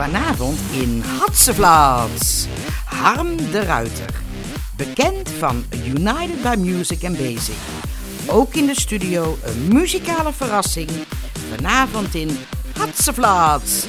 Vanavond in Hatsevlaats. Harm de Ruiter. Bekend van United by Music and Basic. Ook in de studio een muzikale verrassing. Vanavond in Hatsevlaats.